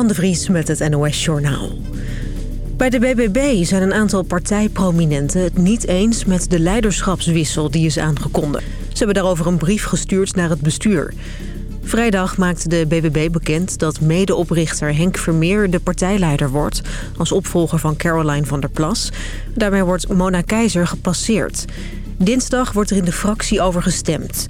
Van de Vries met het NOS Journaal. Bij de BBB zijn een aantal partijprominenten het niet eens met de leiderschapswissel die is aangekondigd. Ze hebben daarover een brief gestuurd naar het bestuur. Vrijdag maakte de BBB bekend dat medeoprichter Henk Vermeer de partijleider wordt... als opvolger van Caroline van der Plas. Daarmee wordt Mona Keizer gepasseerd. Dinsdag wordt er in de fractie over gestemd.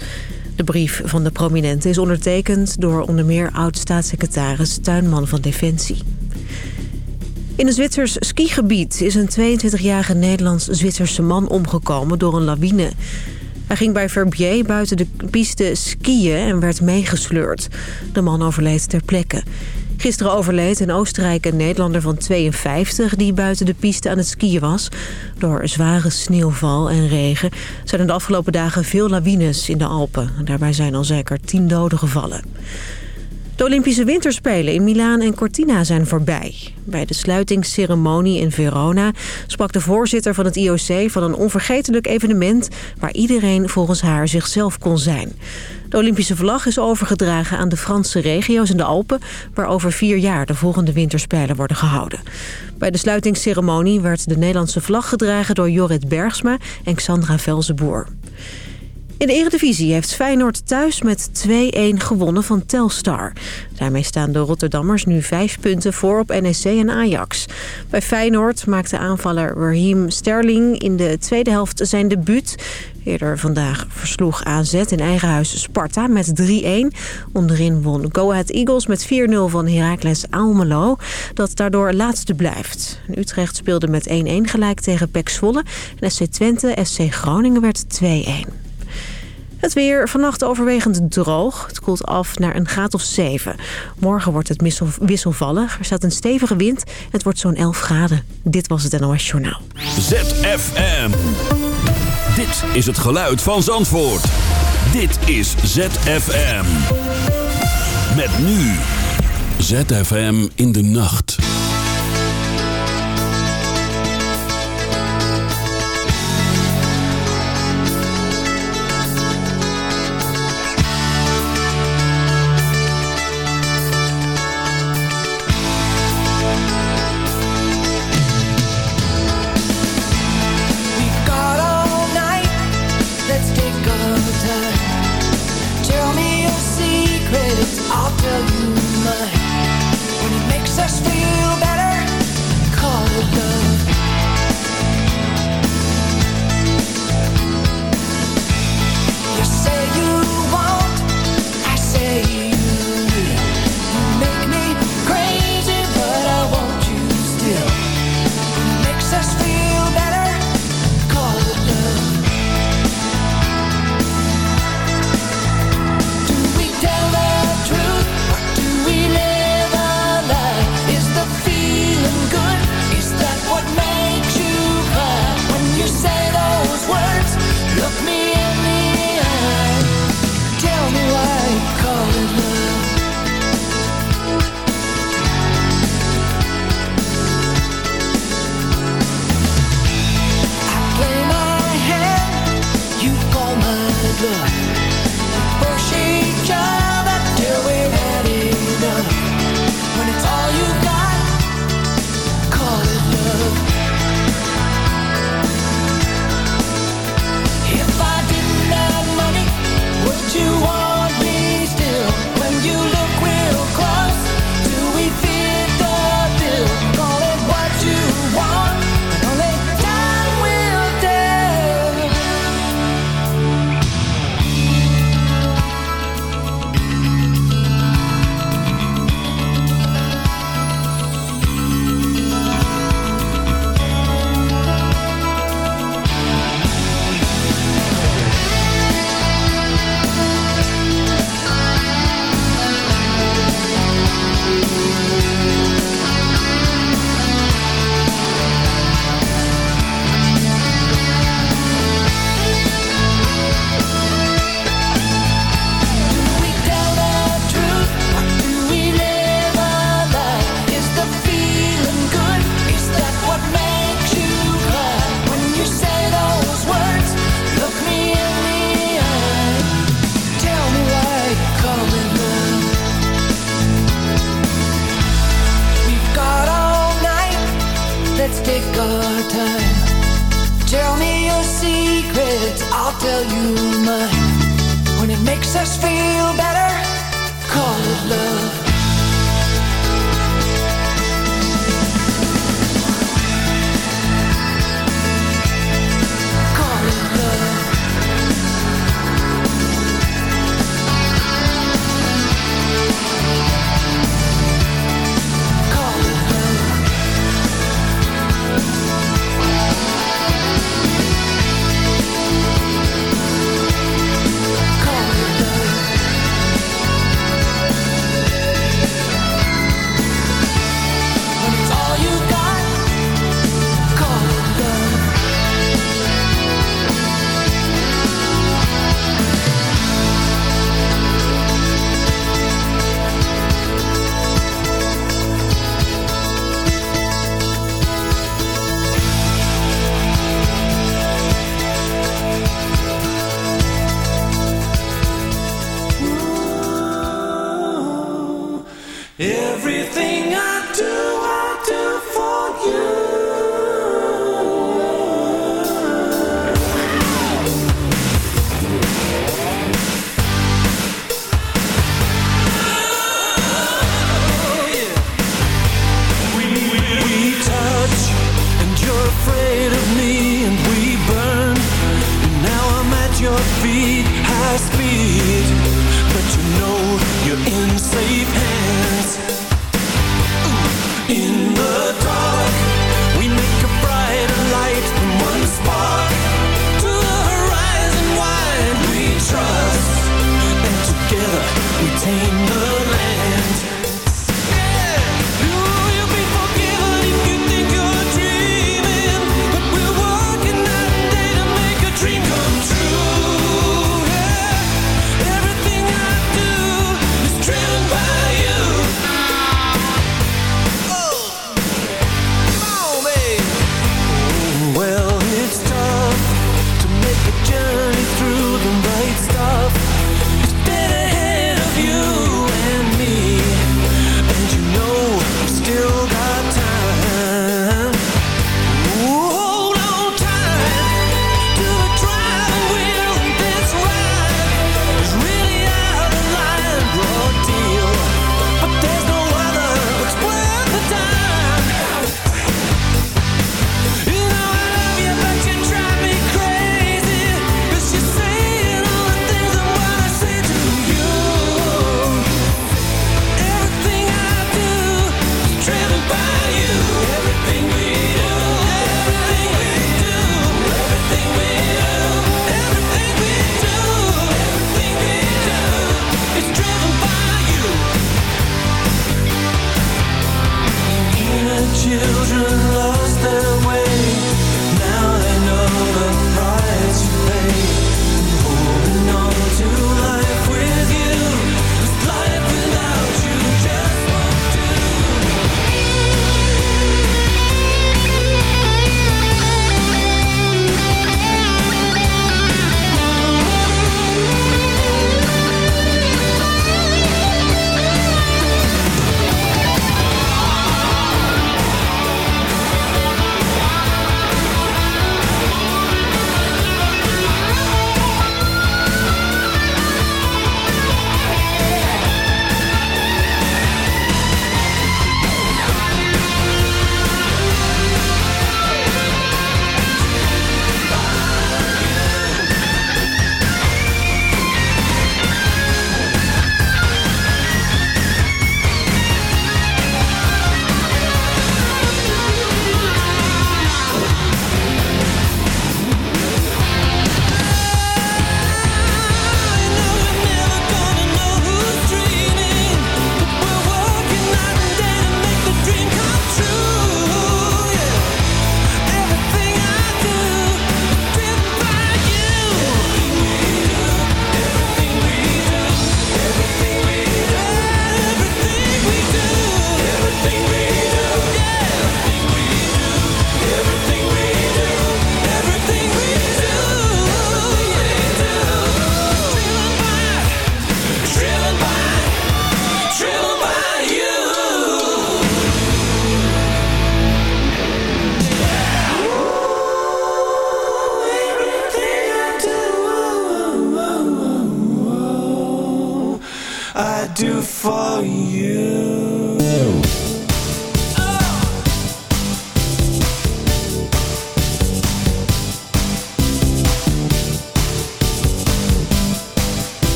De brief van de prominente is ondertekend door onder meer oud-staatssecretaris Tuinman van Defensie. In een Zwitsers skigebied is een 22-jarige Nederlands-Zwitserse man omgekomen door een lawine. Hij ging bij Verbier buiten de piste skiën en werd meegesleurd. De man overleed ter plekke. Gisteren overleed in Oostenrijk een Nederlander van 52... die buiten de piste aan het skiën was. Door zware sneeuwval en regen zijn er de afgelopen dagen veel lawines in de Alpen. Daarbij zijn al zeker 10 doden gevallen. De Olympische Winterspelen in Milaan en Cortina zijn voorbij. Bij de sluitingsceremonie in Verona sprak de voorzitter van het IOC van een onvergetelijk evenement waar iedereen volgens haar zichzelf kon zijn. De Olympische vlag is overgedragen aan de Franse regio's in de Alpen... waar over vier jaar de volgende winterspelen worden gehouden. Bij de sluitingsceremonie werd de Nederlandse vlag gedragen door Jorrit Bergsma en Xandra Velzenboer. In de Eredivisie heeft Feyenoord thuis met 2-1 gewonnen van Telstar. Daarmee staan de Rotterdammers nu vijf punten voor op NEC en Ajax. Bij Feyenoord maakte aanvaller Raheem Sterling in de tweede helft zijn debuut. Eerder vandaag versloeg AZ in eigen huis Sparta met 3-1. Onderin won Go Ahead Eagles met 4-0 van Heracles Almelo. Dat daardoor laatste blijft. Utrecht speelde met 1-1 gelijk tegen PEC Zwolle. En SC Twente, SC Groningen werd 2-1. Het weer vannacht overwegend droog. Het koelt af naar een graad of 7. Morgen wordt het wisselvallig. Er staat een stevige wind. Het wordt zo'n 11 graden. Dit was het NOS Journaal. ZFM. Dit is het geluid van Zandvoort. Dit is ZFM. Met nu. ZFM in de nacht.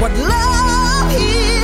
what love is.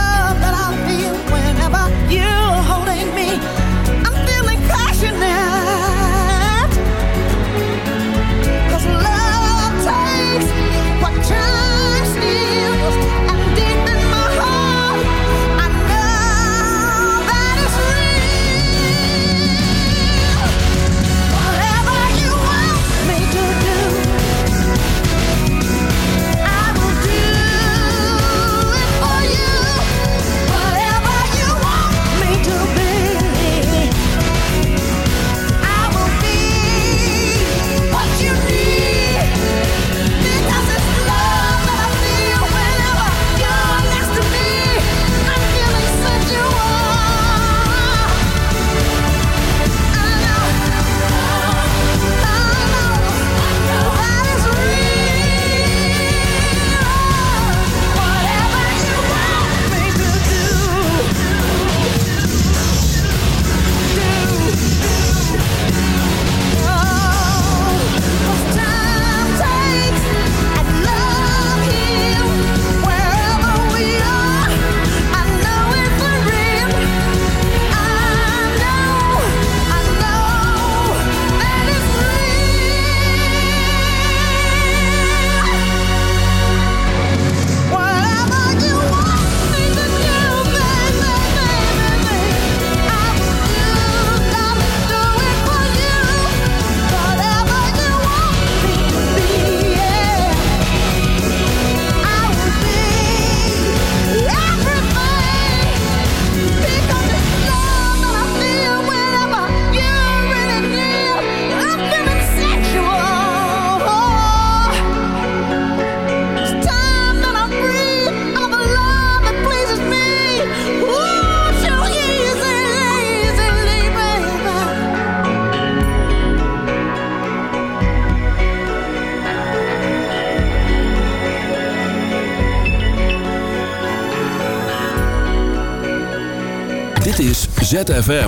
ZFM.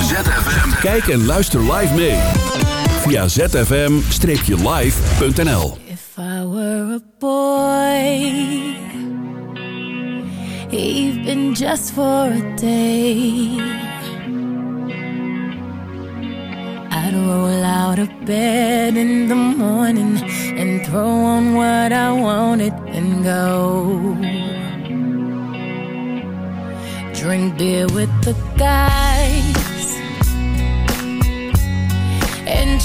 Kijk en luister live mee. Via zfm-live.nl If I were a boy Even just for a day I'd roll out of bed in the morning And throw on what I wanted and go Drink beer with the guys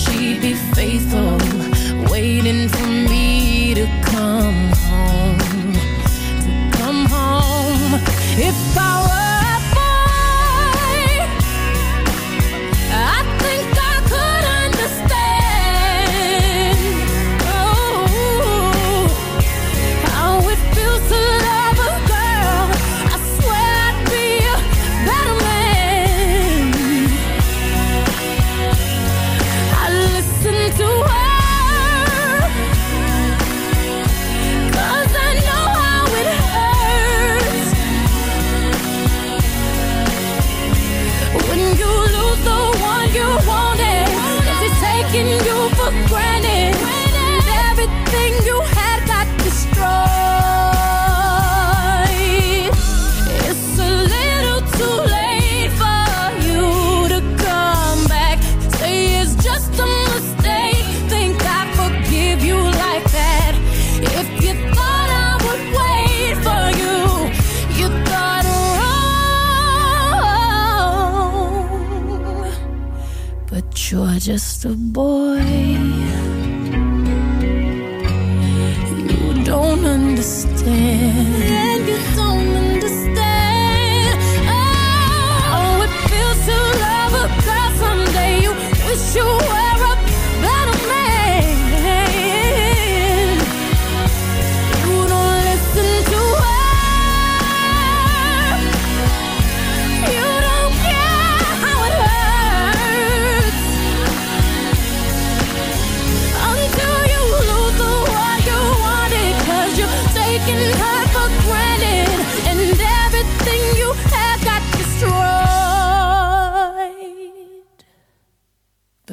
she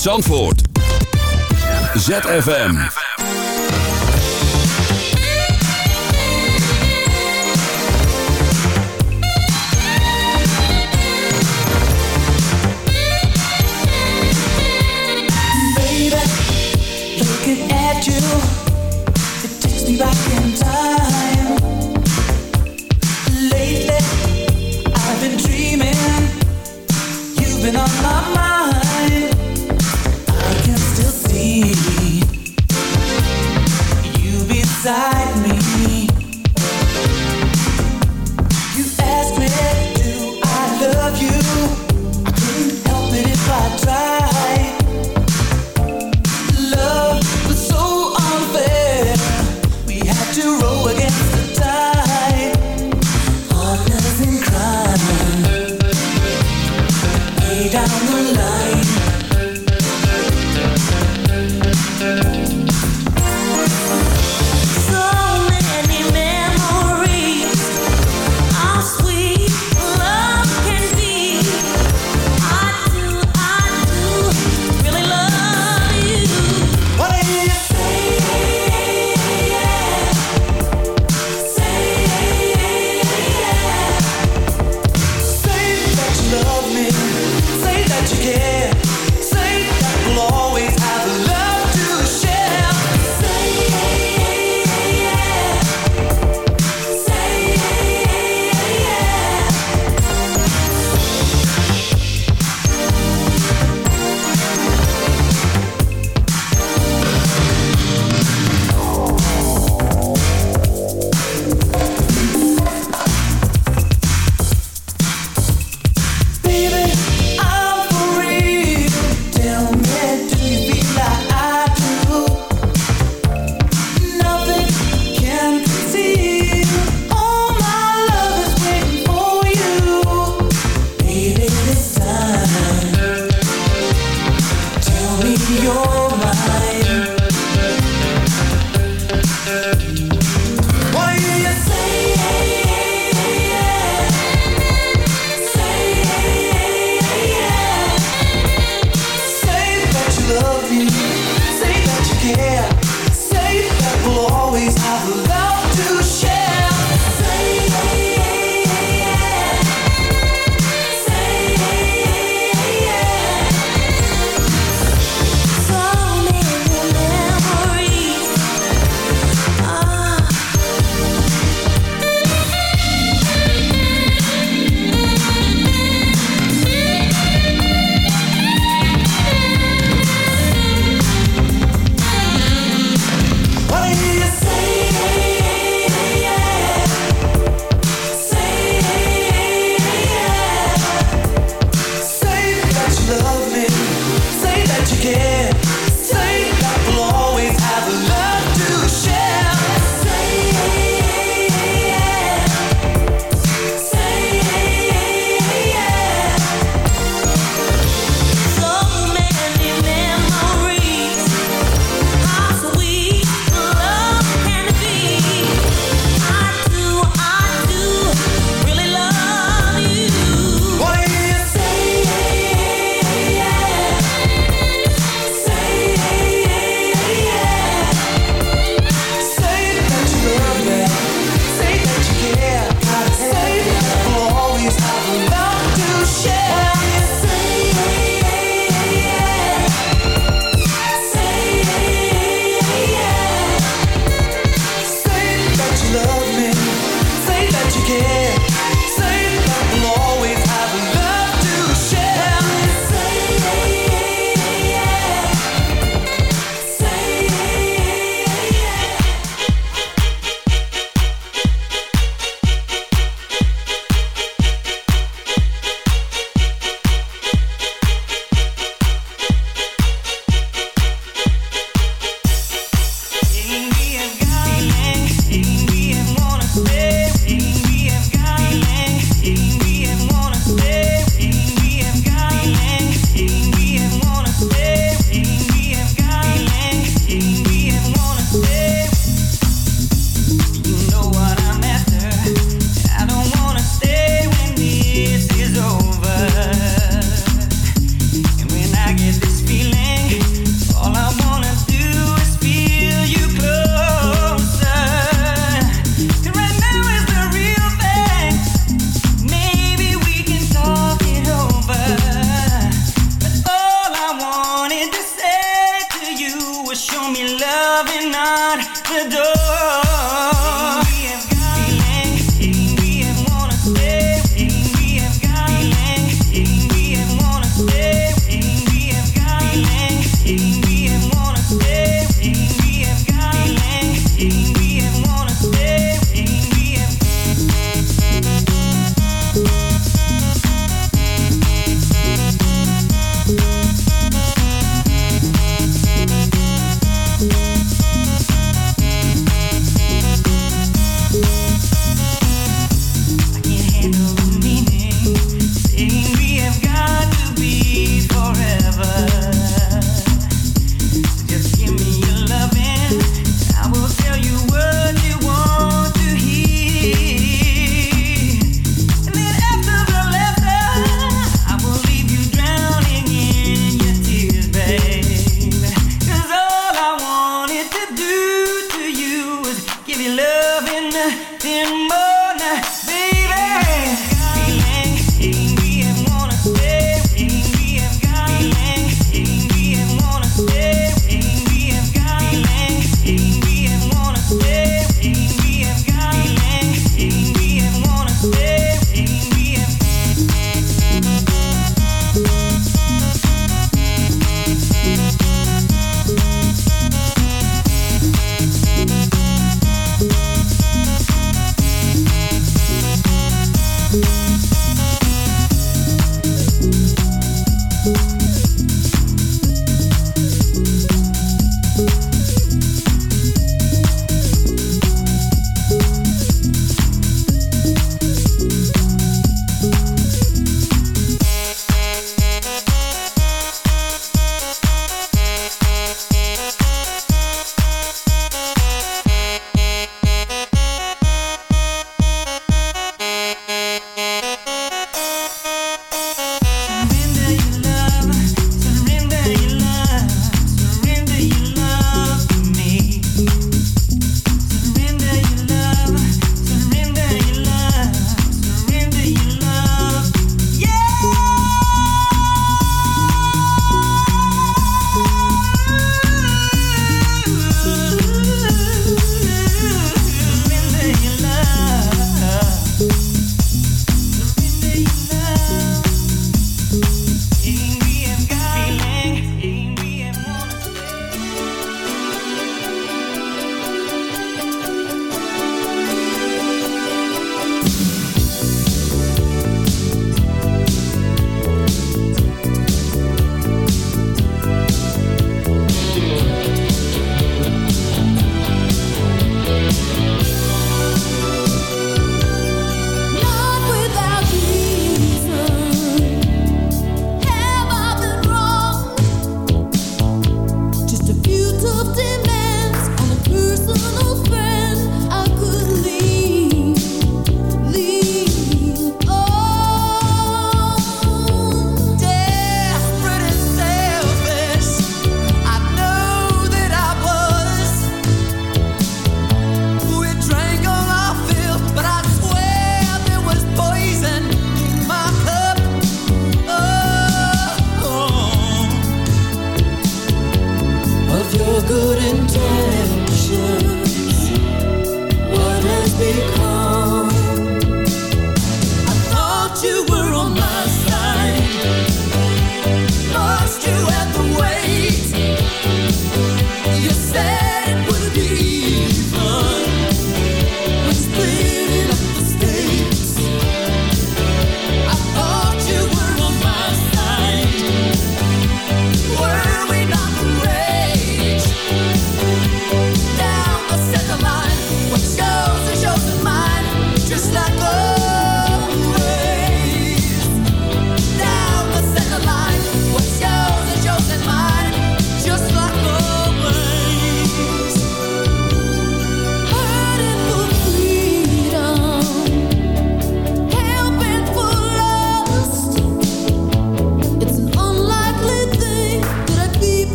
Zandvoort. ZFM.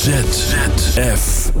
ZFM.